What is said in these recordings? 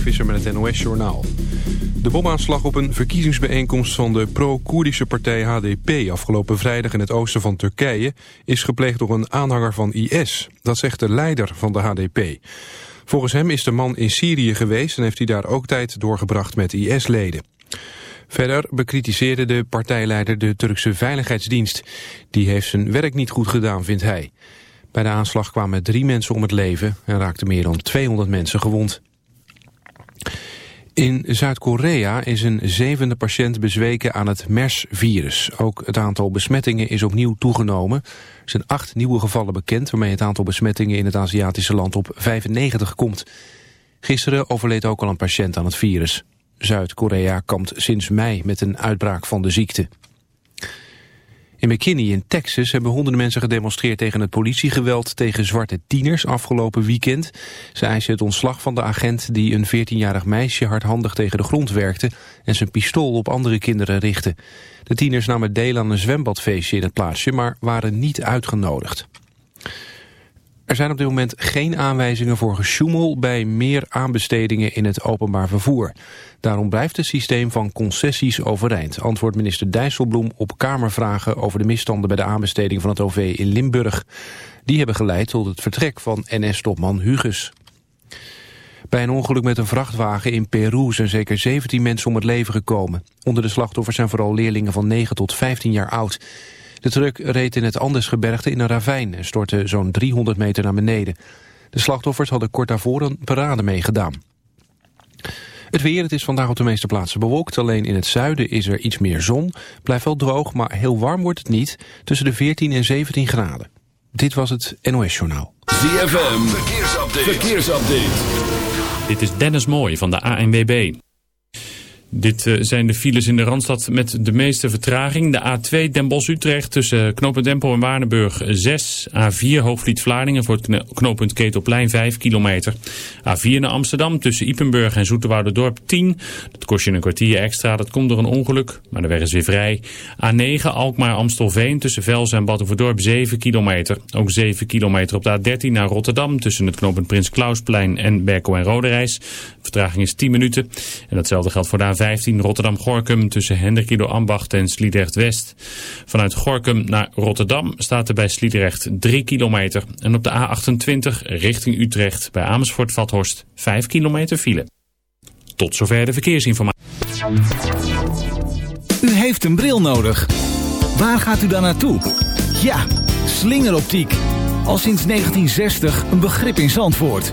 Visser met het NOS-journaal. De bomaanslag op een verkiezingsbijeenkomst van de pro-Koerdische partij HDP... afgelopen vrijdag in het oosten van Turkije... is gepleegd door een aanhanger van IS. Dat zegt de leider van de HDP. Volgens hem is de man in Syrië geweest... en heeft hij daar ook tijd doorgebracht met IS-leden. Verder bekritiseerde de partijleider de Turkse Veiligheidsdienst. Die heeft zijn werk niet goed gedaan, vindt hij. Bij de aanslag kwamen drie mensen om het leven en raakten meer dan 200 mensen gewond. In Zuid-Korea is een zevende patiënt bezweken aan het MERS-virus. Ook het aantal besmettingen is opnieuw toegenomen. Er zijn acht nieuwe gevallen bekend... waarmee het aantal besmettingen in het Aziatische land op 95 komt. Gisteren overleed ook al een patiënt aan het virus. Zuid-Korea kampt sinds mei met een uitbraak van de ziekte. In McKinney in Texas hebben honderden mensen gedemonstreerd tegen het politiegeweld tegen zwarte tieners afgelopen weekend. Ze eisen het ontslag van de agent die een 14-jarig meisje hardhandig tegen de grond werkte en zijn pistool op andere kinderen richtte. De tieners namen deel aan een zwembadfeestje in het plaatsje, maar waren niet uitgenodigd. Er zijn op dit moment geen aanwijzingen voor gesjoemel bij meer aanbestedingen in het openbaar vervoer. Daarom blijft het systeem van concessies overeind, antwoordt minister Dijsselbloem op Kamervragen over de misstanden bij de aanbesteding van het OV in Limburg. Die hebben geleid tot het vertrek van NS-topman Huges. Bij een ongeluk met een vrachtwagen in Peru zijn zeker 17 mensen om het leven gekomen. Onder de slachtoffers zijn vooral leerlingen van 9 tot 15 jaar oud. De truck reed in het Andesgebergte in een ravijn en stortte zo'n 300 meter naar beneden. De slachtoffers hadden kort daarvoor een parade meegedaan. Het weer, het is vandaag op de meeste plaatsen bewolkt. Alleen in het zuiden is er iets meer zon. Blijft wel droog, maar heel warm wordt het niet. Tussen de 14 en 17 graden. Dit was het NOS Journaal. ZFM, verkeersupdate. verkeersupdate. Dit is Dennis Mooij van de ANWB. Dit uh, zijn de files in de Randstad met de meeste vertraging. De A2 Den Bosch-Utrecht tussen knooppunt Empel en Waardenburg 6. A4 Hoofdvliet-Vlaardingen voor het knooppunt Ketelplein 5 kilometer. A4 naar Amsterdam tussen Ipenburg en Dorp 10. Dat kost je een kwartier extra. Dat komt door een ongeluk, maar de weg is weer vrij. A9 Alkmaar-Amstelveen tussen Vels en Battenverdorp 7 kilometer. Ook 7 kilometer op de A13 naar Rotterdam tussen het knooppunt Prins Klausplein en Berkel en Roderijs. Vertraging is 10 minuten. En datzelfde geldt voor de 15 Rotterdam-Gorkum tussen Hendrikido Ambacht en Sliedrecht-West. Vanuit Gorkum naar Rotterdam staat er bij Sliedrecht 3 kilometer. En op de A28 richting Utrecht bij Amersfoort-Vathorst 5 kilometer file. Tot zover de verkeersinformatie. U heeft een bril nodig. Waar gaat u dan naartoe? Ja, slingeroptiek. Al sinds 1960 een begrip in Zandvoort.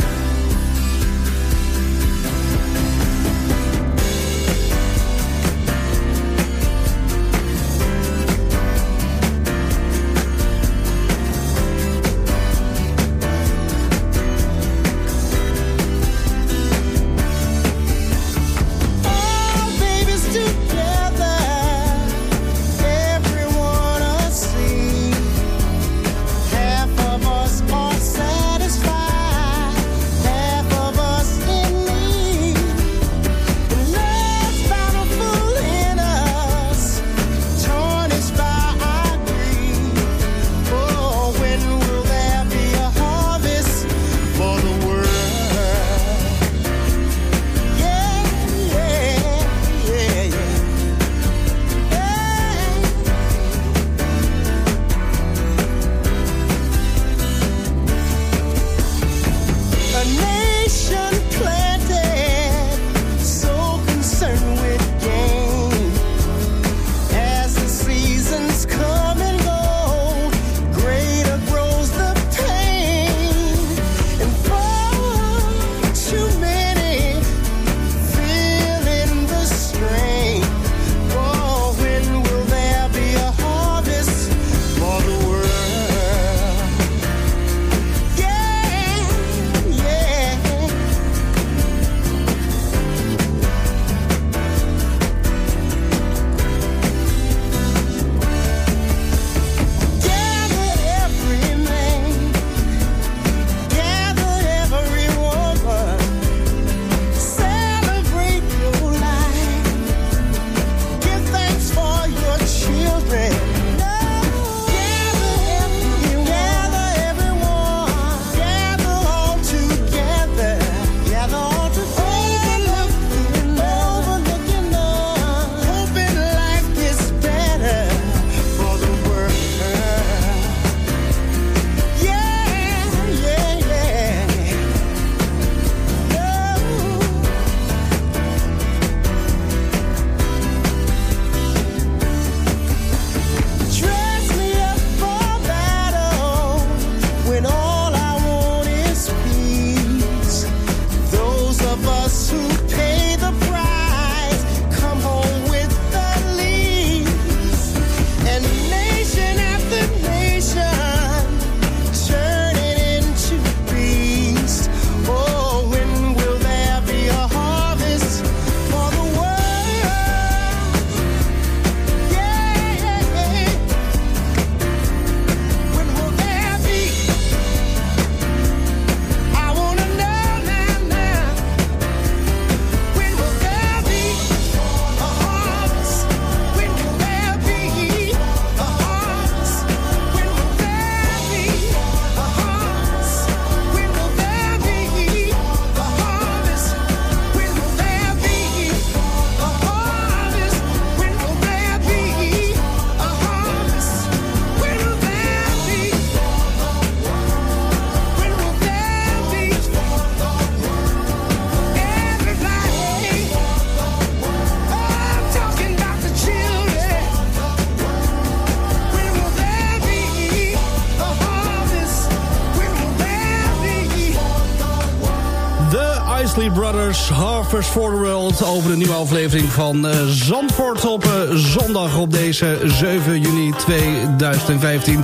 Harvest for the World... over de nieuwe aflevering van uh, Zandvoort op uh, zondag op deze 7 juni 2015.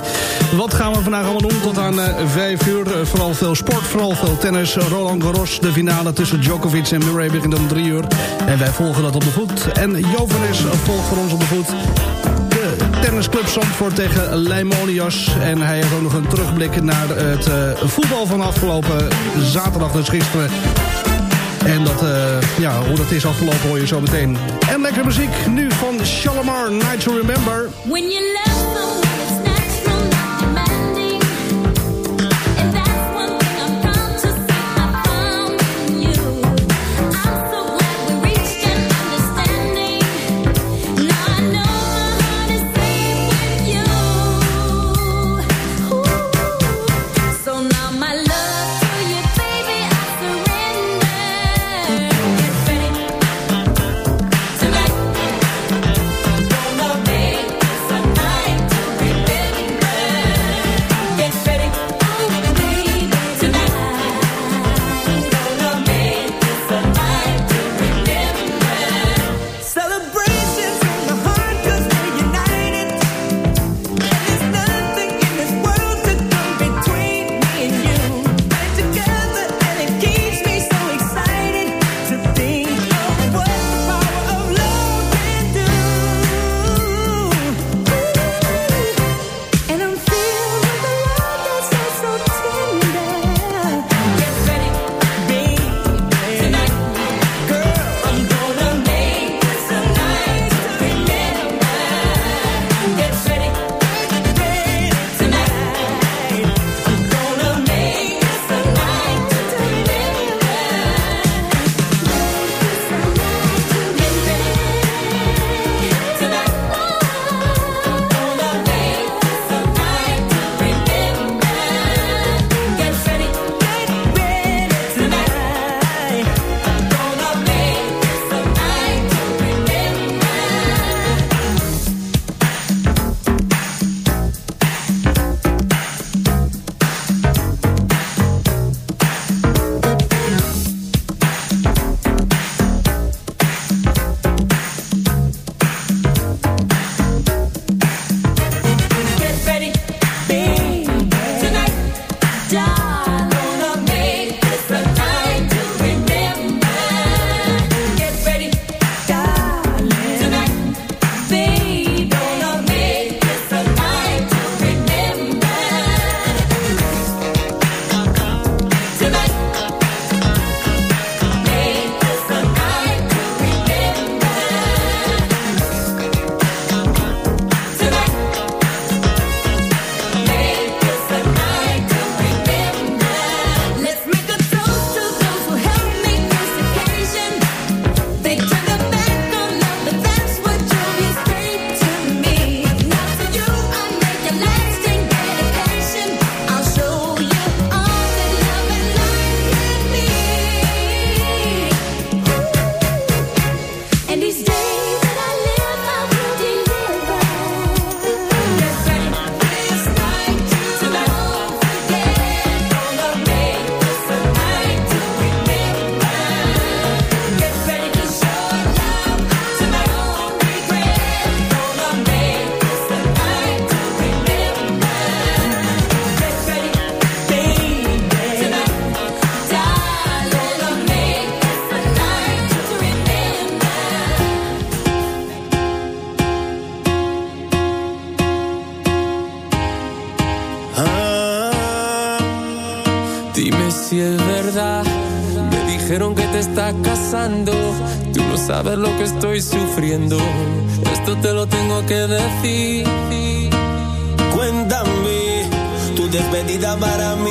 Wat gaan we vandaag allemaal doen tot aan uh, 5 uur? vooral veel sport, vooral veel tennis. Roland Garros, de finale tussen Djokovic en Murray begint om 3 uur. En wij volgen dat op de voet. En Jovenes volgt voor ons op de voet tennisclub Zandvoort tegen Leimonias. En hij heeft ook nog een terugblik naar het voetbal van afgelopen zaterdag, dus gisteren. En dat, uh, ja, hoe dat is afgelopen hoor je zo meteen. En lekker muziek nu van Shalimar, Night to Remember. When you love sabes lo que estoy sufriendo. Esto te lo tengo que decir. Cuéntame, tu despedida para mí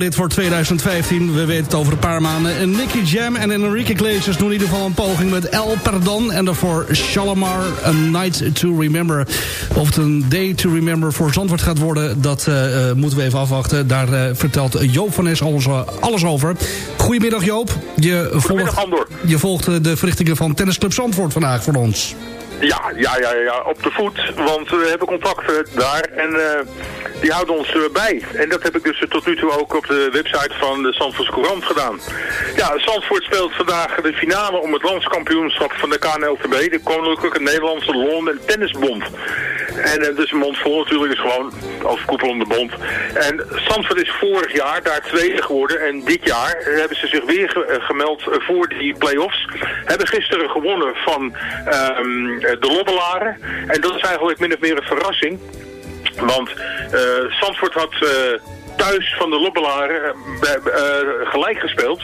dit voor 2015? We weten het over een paar maanden. En Nicky Jam en Enrique Iglesias doen in ieder geval een poging met El Perdon. En daarvoor Shalimar, A Night to Remember. Of het een Day to Remember voor Zandvoort gaat worden... dat eh, eh, moeten we even afwachten. Daar eh, vertelt Joop van Nes alles, alles over. Goedemiddag Joop. Je volgt, Andor. je volgt de verrichtingen van Tennisclub Zandvoort vandaag voor ons. Ja, ja, ja, ja, op de voet. Want we hebben contacten daar en eh, die houden ons eh, bij. En dat heb ik dus tot nu toe ook op de website van de Zandvoortse Courant gedaan. Ja, Zandvoort speelt vandaag de finale om het landskampioenschap van de KNLTB, de Koninklijke Nederlandse Lawn en Tennisbond. En uh, dus mond vol natuurlijk, is gewoon overkoepelende bond. En Zandvoort is vorig jaar daar tweede geworden en dit jaar hebben ze zich weer eh, gemeld eh, voor die play-offs. Hebben gisteren gewonnen van ehm, de Lobbelaren. En dat is eigenlijk min of meer een verrassing. Want eh Zandvoort had eh, thuis van de Lobbelaren eh, eh, gelijk gespeeld.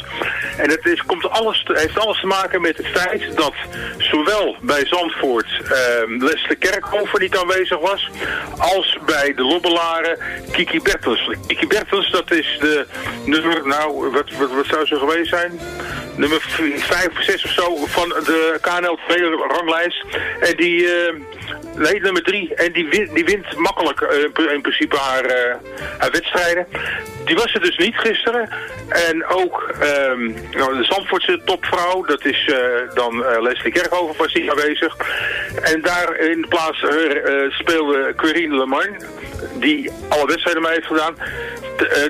En het is, komt alles, te- heeft alles te maken met het feit dat zowel bij Zandvoort eh, Leslie Kerkhofer niet aanwezig was, als bij de Lobbelaren Kiki Bertels. Kiki Bertels, dat is de nou, wat, wat, wat zou ze geweest zijn? Nummer 5 of 6 of zo van de KNL-ranglijst. En die... eh, Nee, nummer drie. En die die wint makkelijk eh, in pr- in principe haar, eh, haar wedstrijden. Die was er dus niet gisteren. En ook ehm, nou, de Zandvoortse topvrouw, dat is dan Leslie Kerkhoven was hier aanwezig. En daar in plaats speelde Corine Lemarn, die alle wedstrijden mee heeft gedaan,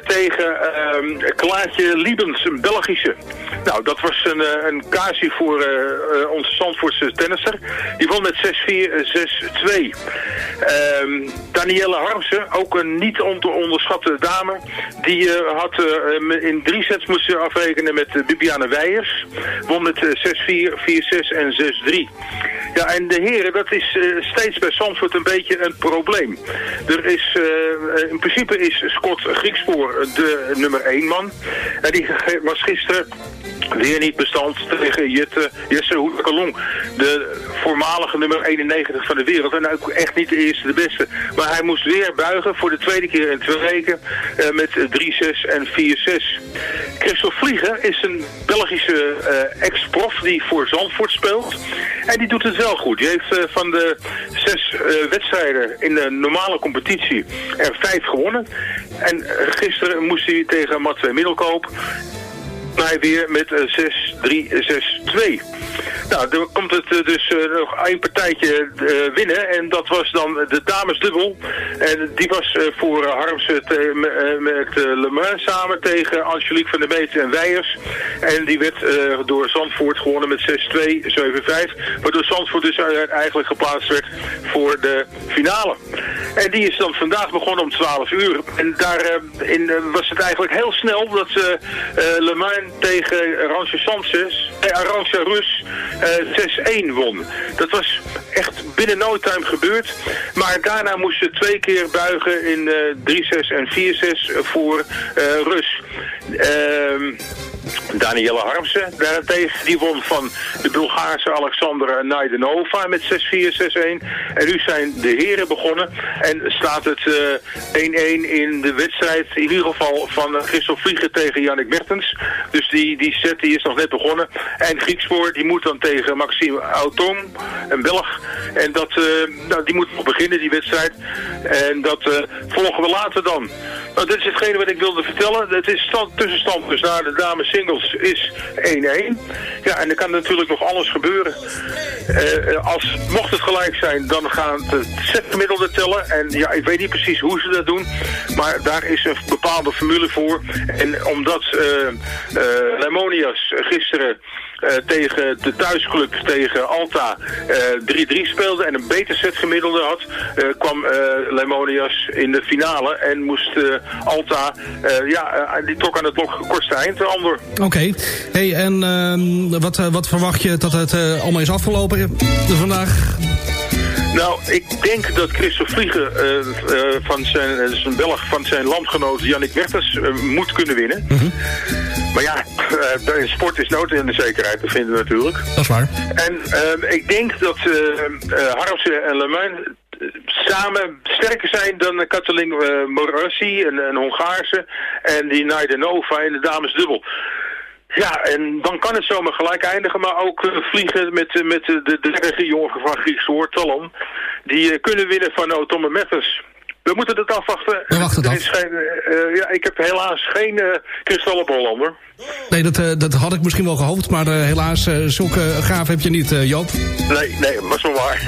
tegen ehm Klaartje Liebens, een Belgische. Nou, dat was een, eh, een casie voor eh, onze Zandvoortse tennisser. Die won met 6-4, eh, 6-2. Ehm Danielle Harmsen, ook een niet on te onderschatte dame. Die had in drie sets moesten afrekenen met uh, Bibiane Weijers. Won met eh, 6-4, 4-6 en 6-3. Ja, en de heren, dat is steeds bij Zandvoort een beetje een probleem. Er is, in principe is Scott Griekspoor de nummer 1 man. En die was gisteren weer niet bestand tegen Jette, Jesse Hoekalong. De voormalige nummer 91 van de wereld. En ook echt niet de eerste, de beste. Maar hij moest weer buigen voor de tweede keer in twee weken eh, met 3-6 en 4-6. Christophe Vliegen is een Belgische eh, ex-prof die voor Zandvoort speelt. En die doet het wel goed. Die heeft eh, van de zes wedstrijden in de normale competitie er vijf gewonnen. En gisteren moest hij tegen Matwee Middelkoop hij weer met eh, 6-3, 6-2. Nou, er komt het eh, dus eh, nog één partijtje eh, winnen. En dat was dan de damesdubbel. En die was eh, voor eh, met eh, Le Mans samen tegen Angelique van der Meeten en Weijers. En die werd eh, door Zandvoort gewonnen met 6-2, 7-5. Waardoor Zandvoort dus eh, eigenlijk geplaatst werd voor de finale. En die is dan vandaag begonnen om 12 uur. En daarin in eh, was het eigenlijk heel snel dat ze eh, Le Mans tegen Arantxa Sanchez, eh, Rus eh 6-1 won. Dat was echt binnen no time gebeurd. Maar daarna moest ze twee keer buigen in eh 3-6 en 4-6 voor eh Rus. Ehm Danielle Harmsen daarentegen, die won van de Bulgaarse Alexandra Naidenova met 6-4, 6-1. En nu zijn de heren begonnen en staat het eh, 1-1 in de wedstrijd, in ieder geval van eh, Christophe Vliegen tegen Jannik Mertens. Dus die, die set is nog net begonnen. En Griekspoor, die moet dan tegen Maxime Auton, een Belg. En dat, eh, nou, die moet nog beginnen, die wedstrijd. En dat eh, volgen we later dan. Nou, dit is hetgene wat ik wilde vertellen. Het is stand, tussenstand dus naar de dames singles is 1-1. Ja, en er kan natuurlijk nog alles gebeuren. Eh, als, mocht het gelijk zijn, dan gaat het setgemiddelde tellen. En ja, ik weet niet precies hoe ze dat doen. Maar daar is een bepaalde formule voor. En omdat eh, Lemonias gisteren eh, tegen de thuisclub tegen Alta eh 3-3 speelde en een beter setgemiddelde had, eh, kwam eh, Lemonias in de finale en moest eh, Alta, eh, ja, eh, die trok aan het lok kortste eind, Ander. Oké. Hey, en ehm, wat, eh, wat verwacht je dat het eh, allemaal is afgelopen eh, vandaag? Nou, ik denk dat Christophe Vliegen eh, eh, van zijn, eh, zijn Belg van zijn landgenoot Jannik Werters moet kunnen winnen. Maar ja, in sport is nood in de zekerheid te vinden natuurlijk. Dat is waar. En ik denk dat Harmsen en Le Mans eh, samen sterker zijn dan Katalin Morassi, een, een Hongaarse, en die Naidenova in de damesdubbel. Ja, en dan kan het zomaar gelijk eindigen, maar ook eh, vliegen met, eh, met de, de derde jongen van Grieks Talon. Die eh, kunnen winnen van Otome Matters. We moeten het afwachten. We wachten het geen, eh, eh, ja, ik heb helaas geen uh, kristallenbol, Ander. Nee, dat, eh, dat had ik misschien wel gehoopt, maar eh, helaas, eh, zulke gaaf heb je niet, eh, Joop. Nee, nee, was wel waar.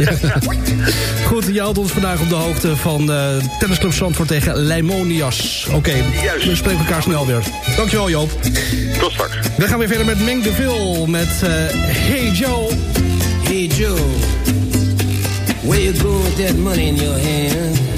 Goed, je houdt ons vandaag op de hoogte van eh Tennisclub Zandvoort tegen Leimonias. Oké, we spreken elkaar snel weer. Dankjewel, Joop. Tot straks. We gaan weer verder met Ming de Vil met eh, Hey Joe. Hey Joe, where you go with that money in your hand?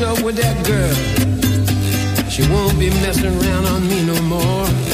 up with that girl. She won't be messing around on me no more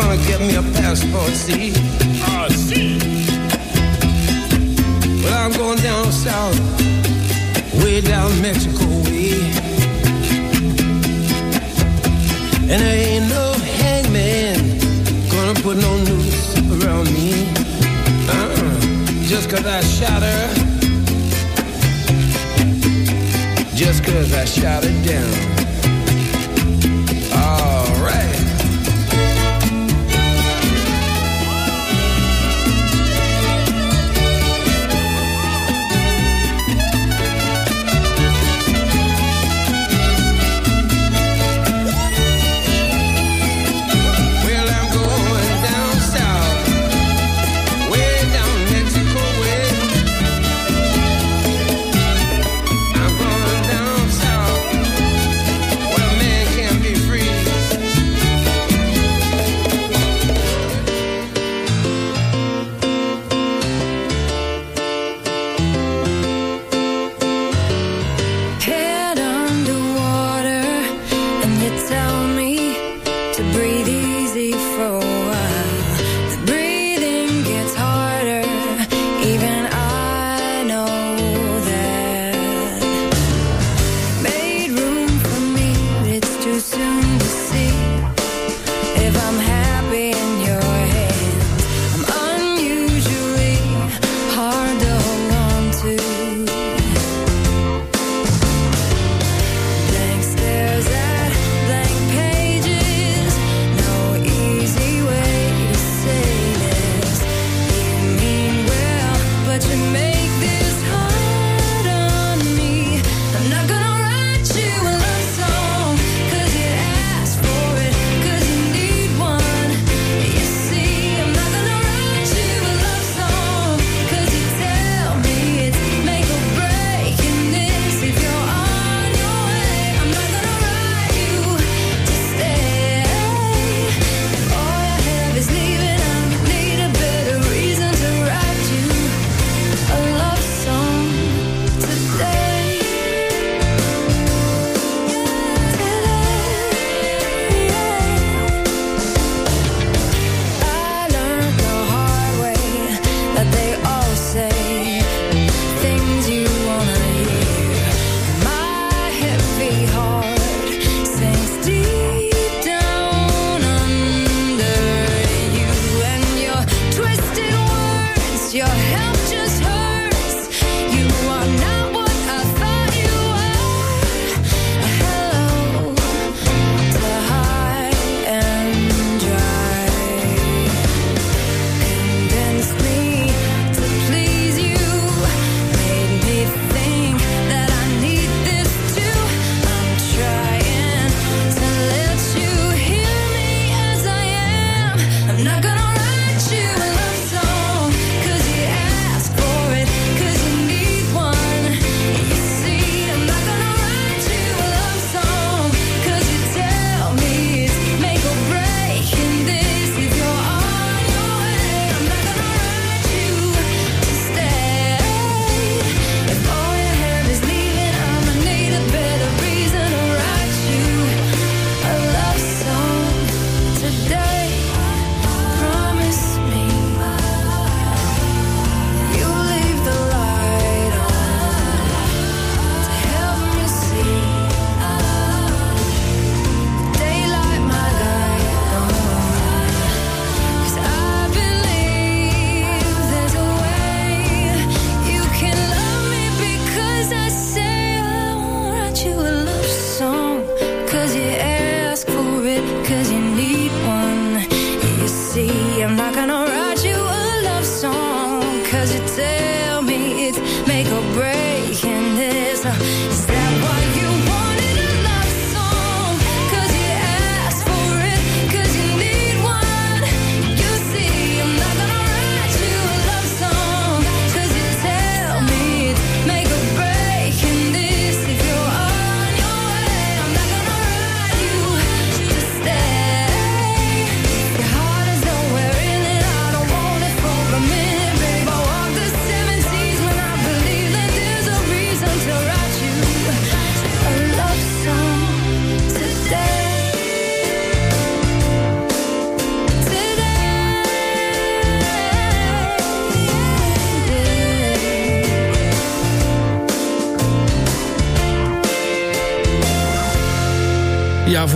Gonna get me a passport, see? Ah, see. Well, I'm going down south, way down Mexico way. And there ain't no hangman gonna put no noose around me. Uh-uh. Just cause I shot her. Just cause I shot her down. you alone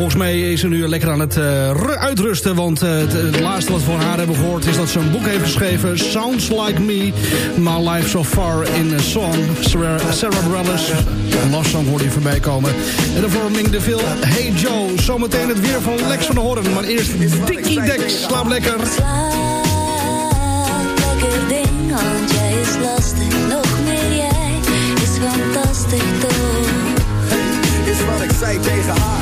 volgens mij is ze nu lekker aan het uh, uitrusten. Want uh, het, het, laatste wat we van haar hebben gehoord... is dat ze een boek heeft geschreven. Sounds Like Me. My Life So Far in a Song. Sarah, Sarah Bareilles. Een love song hoorde je voorbij komen. En daarvoor Ming de Vil. Hey Joe. Zometeen het weer van Lex van de Horn. Maar eerst Dickie Dex. Slaap lekker. Slaap lekker ding. Want jij is lastig. Nog meer jij is fantastisch toch. Is wat ik zei tegen haar.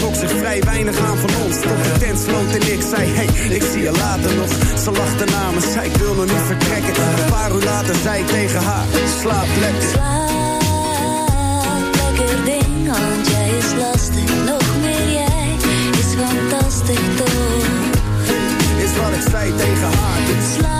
Trok zich vrij weinig aan van ons. Tot de tent sloot en ik zei, hey, ik zie je later nog. Ze lachte na me, zei ik wil nog niet vertrekken. Een paar uur later zei ik tegen haar, slaap lekker. Slaap lekker ding, want jij is lastig. Nog meer jij is fantastisch toch. Is wat ik zei tegen haar. Slaap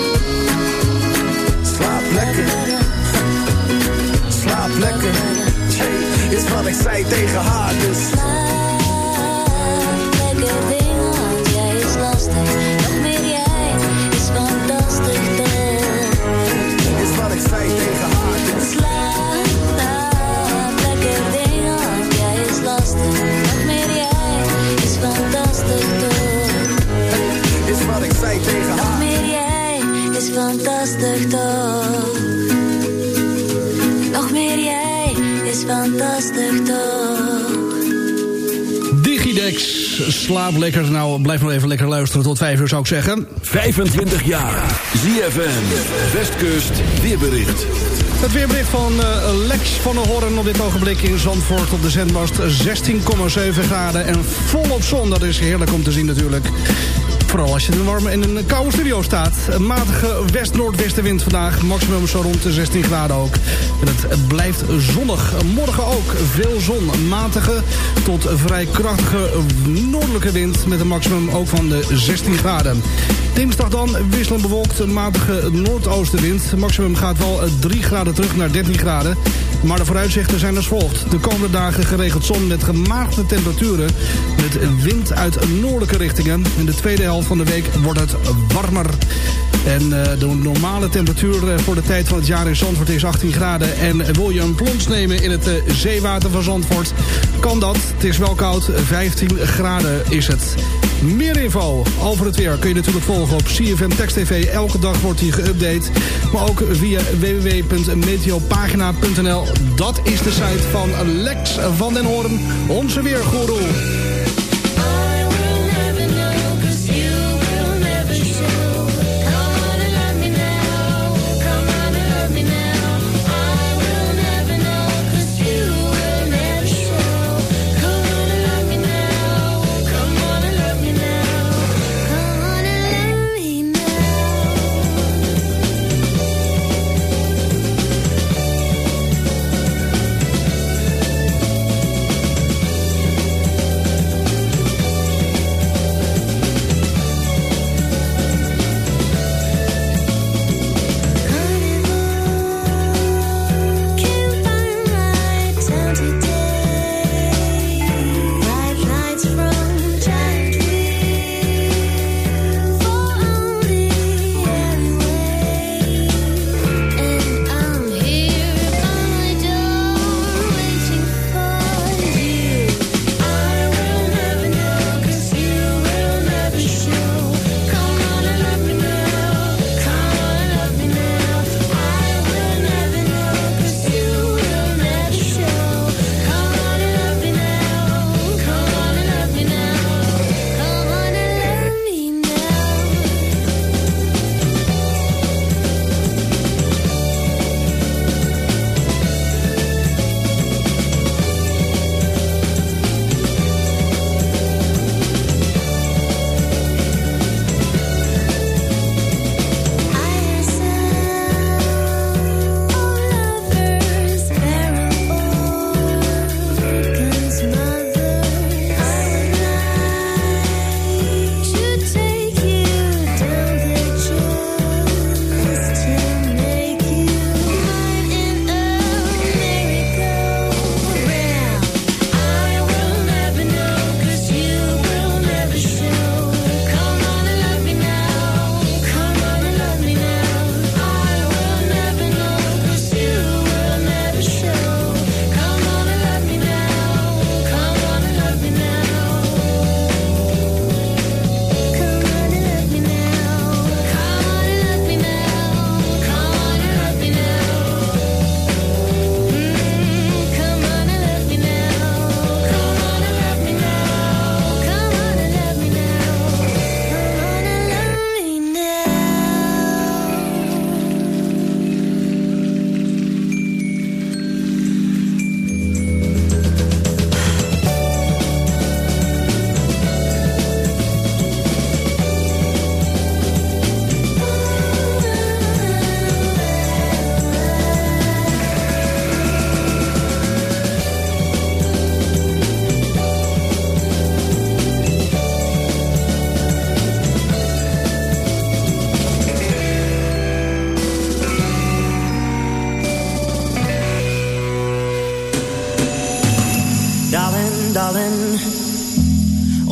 Slaap lekker. Slaap lekker. Hey, is wat ik zei tegen haar, dus. Lekker ding, want jij is lastig. Nog meer jij is fantastisch toch. Is wat ik zei tegen haar, dus. Slaap lekker ding, want jij is lastig. Nog meer jij is fantastisch toch. Is wat ik zei tegen Nog haar. meer jij is fantastisch toch. Slaap lekker. Nou, blijf nog even lekker luisteren tot vijf uur zou ik zeggen. 25 jaar. ZFM. Westkust weerbericht. Het weerbericht van eh, Lex van der Horn op dit ogenblik in Zandvoort op de zendmast 16,7 graden en volop zon. Dat is heerlijk om te zien natuurlijk. Vooral als je in een warme en een koude studio staat. Matige west-noordwestenwind vandaag. Maximum zo rond de 16 graden ook. En het blijft zonnig. Morgen ook veel zon. Matige tot vrij krachtige noordelijke wind. Met een maximum ook van de 16 graden. Dinsdag dan wisselend bewolkt. Matige noordoostenwind. Maximum gaat wel 3 graden terug naar 13 graden. Maar de vooruitzichten zijn als volgt. De komende dagen geregeld zon met gemaagde temperaturen. Met wind uit noordelijke richtingen. In de tweede helft van de week wordt het warmer. En eh, de normale temperatuur eh, voor de tijd van het jaar in Zandvoort is 18 graden. En wil je een plons nemen in het eh, zeewater van Zandvoort, kan dat. Het is wel koud, 15 graden is het. Meer info over het weer kun je natuurlijk volgen op CFM Text TV. Elke dag wordt die geüpdate. Maar ook via www.meteopagina.nl. Dat is de site van Lex van den Hoorn, onze weergoeroe.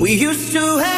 We used to have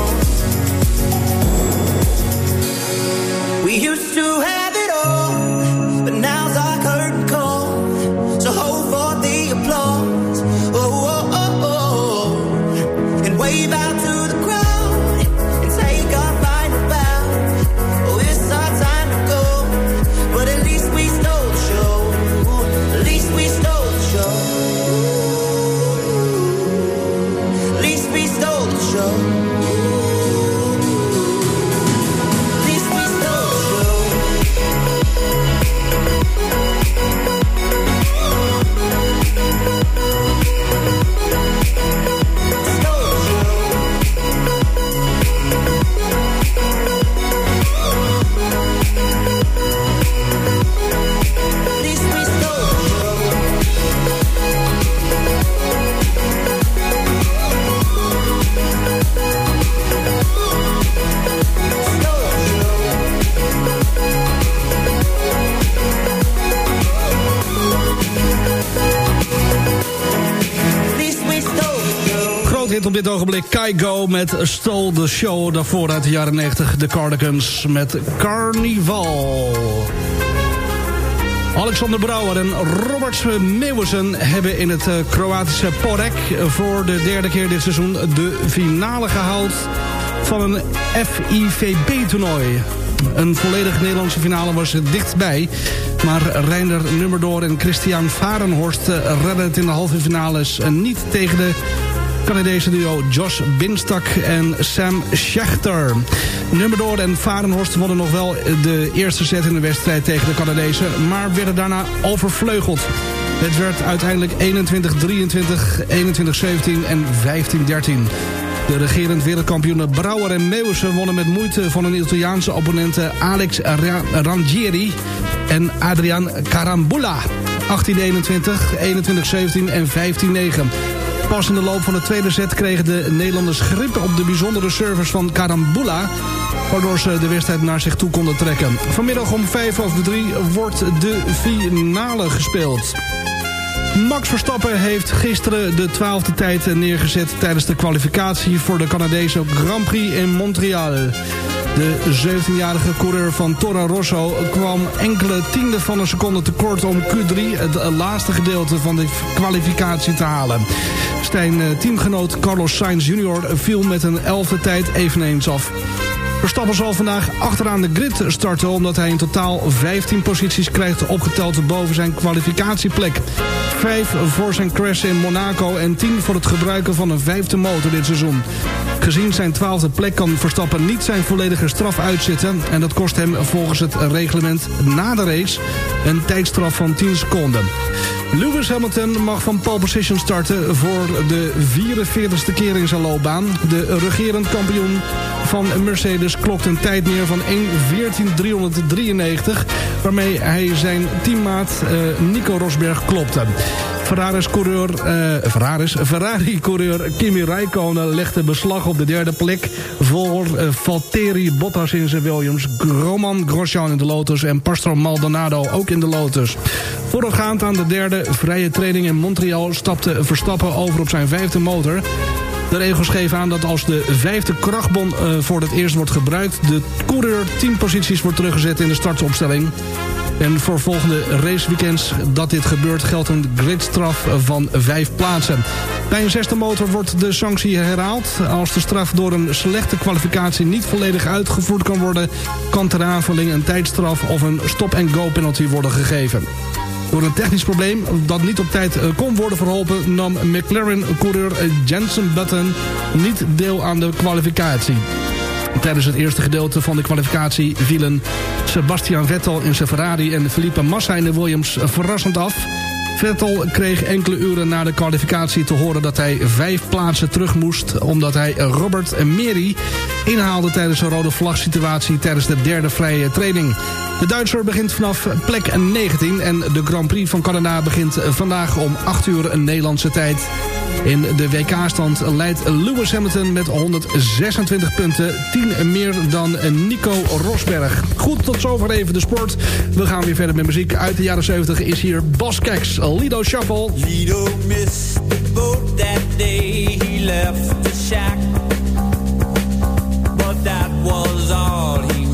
We used to have op dit ogenblik. Kaigo met Stole the Show. Daarvoor uit de jaren 90 de Cardigans met Carnival. Alexander Brouwer en Robert Meeuwensen hebben in het eh, Kroatische Porek... voor de derde keer dit seizoen de finale gehaald van een FIVB-toernooi. Een volledig Nederlandse finale was dichtbij. Maar Reinder Nummerdoor en Christian Varenhorst eh, redden het in de halve finales eh, niet tegen de Canadese duo Josh Binstak en Sam Schechter. Nummerdoor en Varenhorst wonnen nog wel de eerste set in de wedstrijd tegen de Canadezen... maar werden daarna overvleugeld. Het werd uiteindelijk 21-23, 21-17 en 15-13. De regerend wereldkampioenen Brouwer en Meeuwissen wonnen met moeite van een Italiaanse opponenten Alex Ra- Rangieri en Adrian Carambula. 18-21, 21-17 en 15-9. Pas in de loop van de tweede set kregen de Nederlanders grip op de bijzondere service van Carambula... waardoor ze de wedstrijd naar zich toe konden trekken. Vanmiddag om 5 over 3 wordt de finale gespeeld. Max Verstappen heeft gisteren de twaalfde tijd neergezet... tijdens de kwalificatie voor de Canadese Grand Prix in Montreal. De 17-jarige coureur van Toro Rosso kwam enkele tienden van een seconde tekort om Q3, het laatste gedeelte van de kwalificatie, te halen. Zijn eh, teamgenoot Carlos Sainz Jr. viel met een elfde tijd eveneens af. Verstappen zal vandaag achteraan de grid starten... omdat hij in totaal 15 posities krijgt opgeteld boven zijn kwalificatieplek. Vijf voor zijn crash in Monaco en 10 voor het gebruiken van een vijfde motor dit seizoen. Gezien zijn twaalfde plek kan Verstappen niet zijn volledige straf uitzitten... en dat kost hem volgens het reglement na de race een tijdstraf van 10 seconden. Lewis Hamilton mag van pole position starten voor de 44ste keer in zijn loopbaan. De regerend kampioen van Mercedes klokt een tijd neer van 1.14.393... waarmee hij zijn teammaat uh, Nico Rosberg klopte. Ferraris-coureur uh, Ferraris, Ferrari-coureur Kimi Räikkönen legde beslag op de derde plek... voor uh, Valtteri Bottas in zijn Williams, Roman Grosjean in de Lotus... en Pastor Maldonado ook in de Lotus. Voorafgaand aan de derde vrije training in Montreal... stapte Verstappen over op zijn vijfde motor... De regels geven aan dat als de vijfde krachtbon uh, voor het eerst wordt gebruikt... de coureur 10 posities wordt teruggezet in de startopstelling. En voor volgende raceweekends dat dit gebeurt geldt een gridstraf van vijf plaatsen. Bij een zesde motor wordt de sanctie herhaald. Als de straf door een slechte kwalificatie niet volledig uitgevoerd kan worden... kan ter aanvulling een tijdstraf of een stop-and-go penalty worden gegeven. Door een technisch probleem dat niet op tijd kon worden verholpen... nam McLaren-coureur Jensen Button niet deel aan de kwalificatie. Tijdens het eerste gedeelte van de kwalificatie vielen Sebastian Vettel in zijn Ferrari en Felipe Massa in de Williams verrassend af. Vettel kreeg enkele uren na de kwalificatie te horen dat hij vijf plaatsen terug moest... omdat hij Robert Meri inhaalde tijdens een rode vlag situatie tijdens de derde vrije training. De Duitser begint vanaf plek 19 en de Grand Prix van Canada begint vandaag om 8 uur Nederlandse tijd. In de WK-stand leidt Lewis Hamilton met 126 punten. 10 meer dan Nico Rosberg. Goed, tot zover even de sport. We gaan weer verder met muziek. Uit de jaren 70 is hier Bas Keks, Lido Shuffle. Lido missed the boat that day. He left the shack. But that was all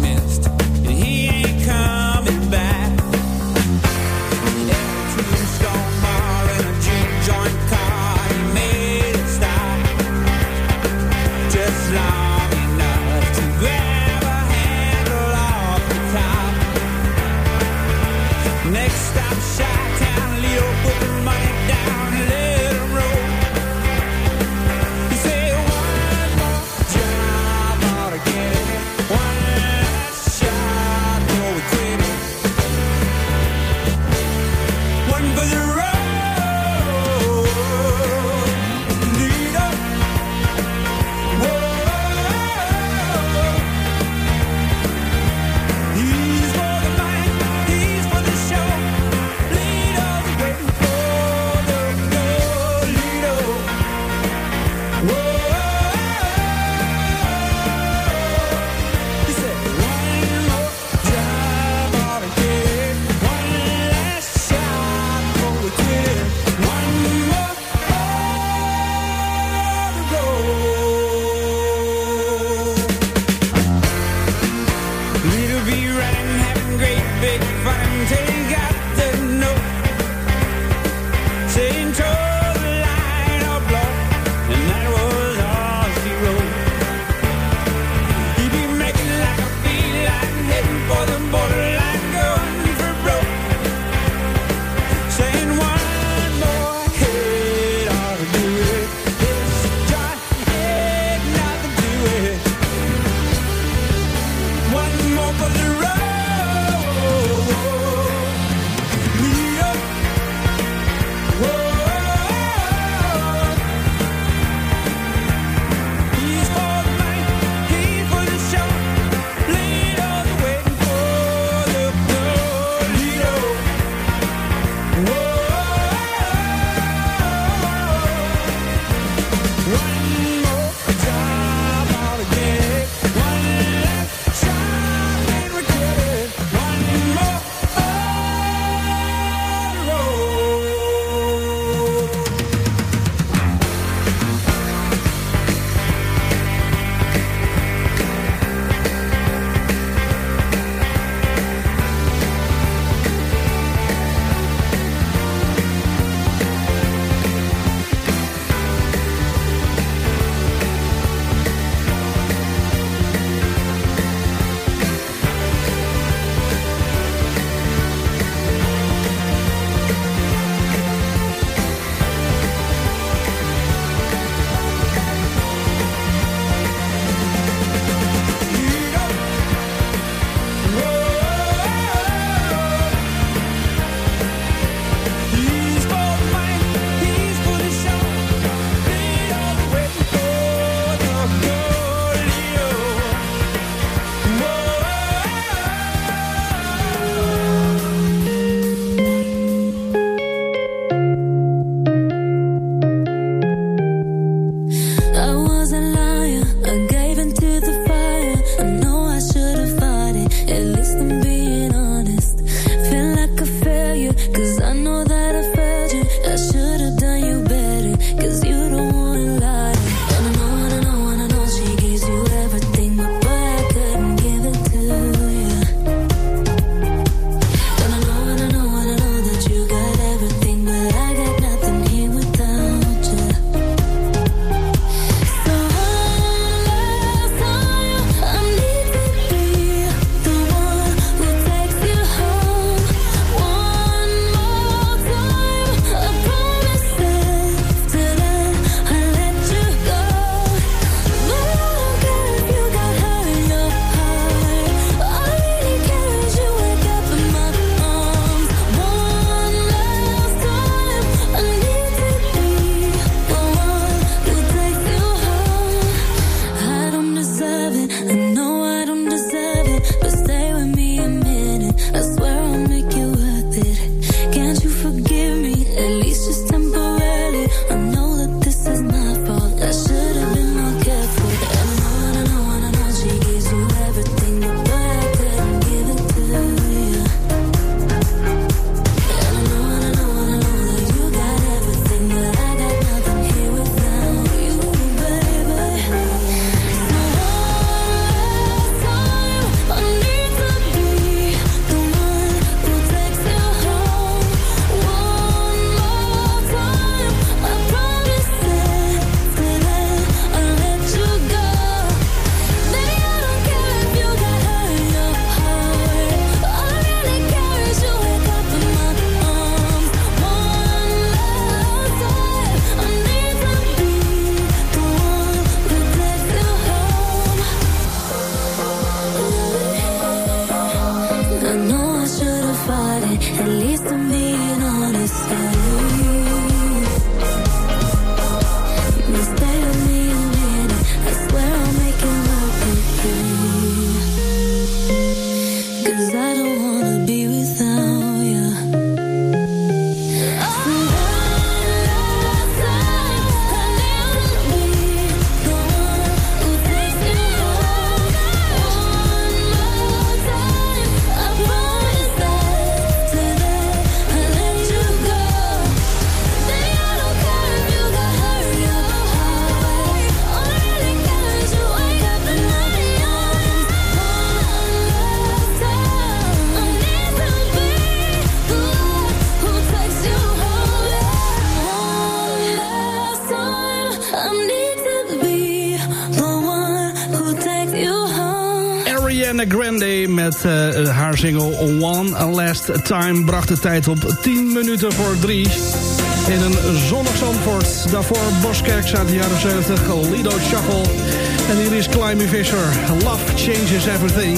Time bracht de tijd op 10 minuten voor 3. In een zonnig Zandvoort. Daarvoor Boskerk uit de jaren 70. Lido Shuffle. En hier is Climby Fisher. Love Changes Everything.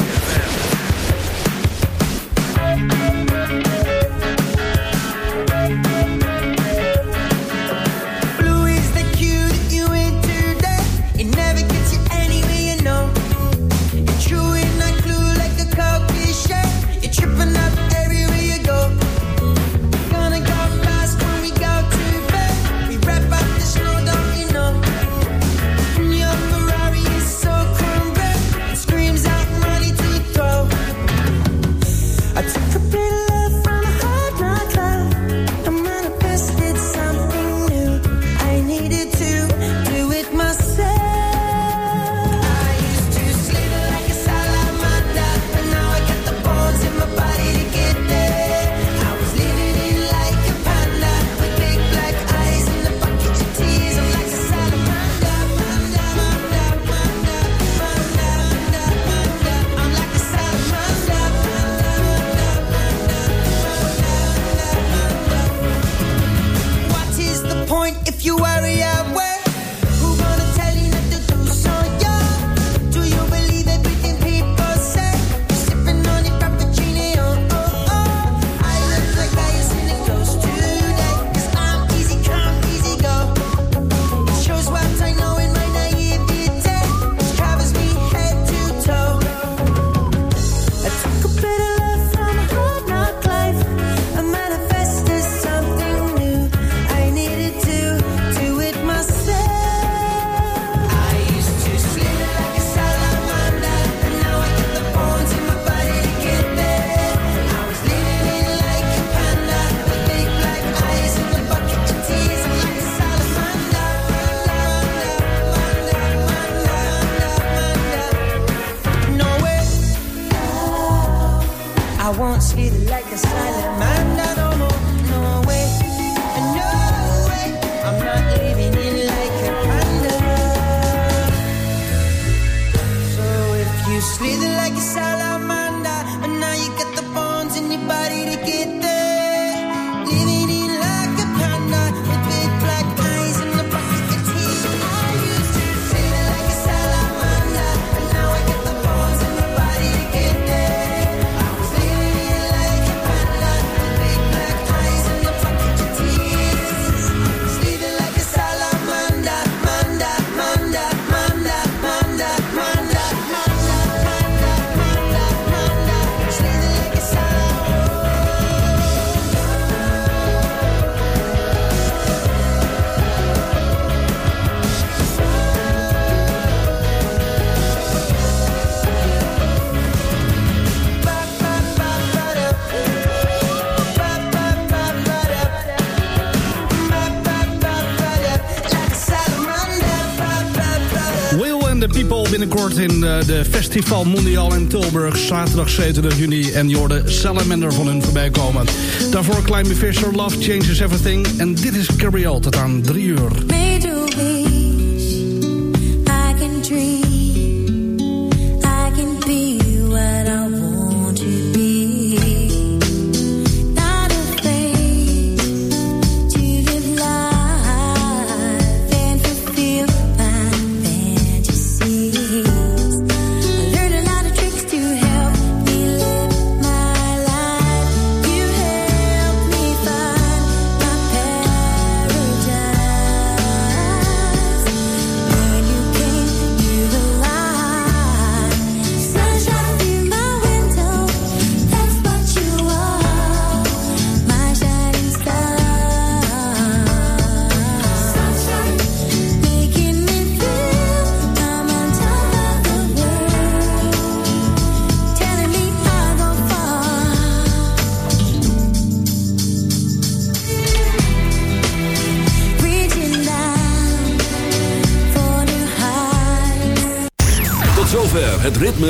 binnenkort in eh, de Festival Mondial in Tilburg. Zaterdag 27 juni. En Jorde Salamander van hun voorbij komen. Daarvoor Klein Fisher, Love Changes Everything. En dit is Gabriel tot aan 3 uur.